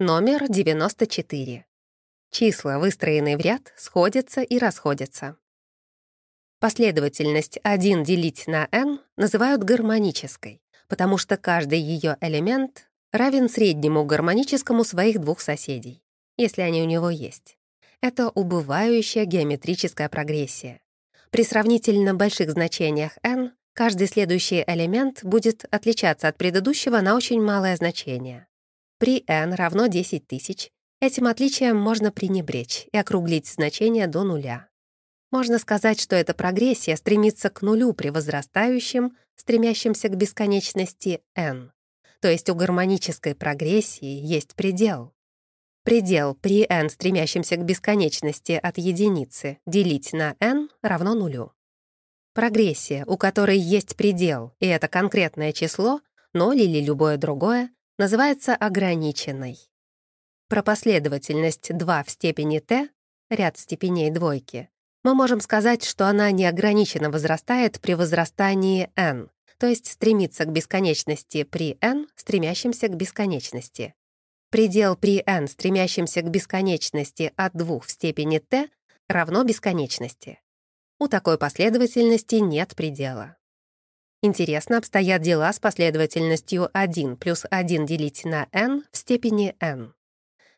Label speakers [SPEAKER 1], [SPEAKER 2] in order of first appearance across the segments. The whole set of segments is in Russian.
[SPEAKER 1] Номер 94. Числа, выстроенные в ряд, сходятся и расходятся. Последовательность 1 делить на n называют гармонической, потому что каждый ее элемент равен среднему гармоническому своих двух соседей, если они у него есть. Это убывающая геометрическая прогрессия. При сравнительно больших значениях n каждый следующий элемент будет отличаться от предыдущего на очень малое значение. При n равно 10 тысяч этим отличием можно пренебречь и округлить значение до нуля. Можно сказать, что эта прогрессия стремится к нулю при возрастающем, стремящемся к бесконечности n. То есть у гармонической прогрессии есть предел. Предел при n, стремящемся к бесконечности от единицы, делить на n равно нулю. Прогрессия, у которой есть предел, и это конкретное число, 0 или любое другое, называется ограниченной. Про последовательность 2 в степени t, ряд степеней двойки, мы можем сказать, что она неограниченно возрастает при возрастании n, то есть стремится к бесконечности при n, стремящемся к бесконечности. Предел при n, стремящемся к бесконечности от 2 в степени t, равно бесконечности. У такой последовательности нет предела. Интересно обстоят дела с последовательностью 1 плюс 1 делить на n в степени n.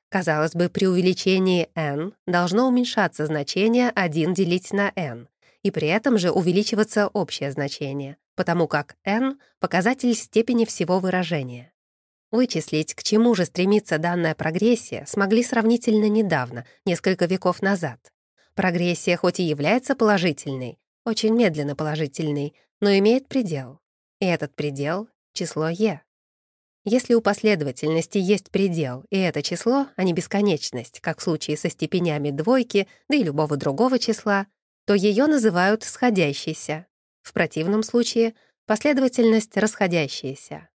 [SPEAKER 1] Казалось бы, при увеличении n должно уменьшаться значение 1 делить на n, и при этом же увеличиваться общее значение, потому как n — показатель степени всего выражения. Вычислить, к чему же стремится данная прогрессия, смогли сравнительно недавно, несколько веков назад. Прогрессия хоть и является положительной, очень медленно положительной, но имеет предел. И этот предел — число e. Если у последовательности есть предел, и это число, а не бесконечность, как в случае со степенями двойки, да и любого другого числа, то ее называют сходящейся. В противном случае — последовательность расходящаяся.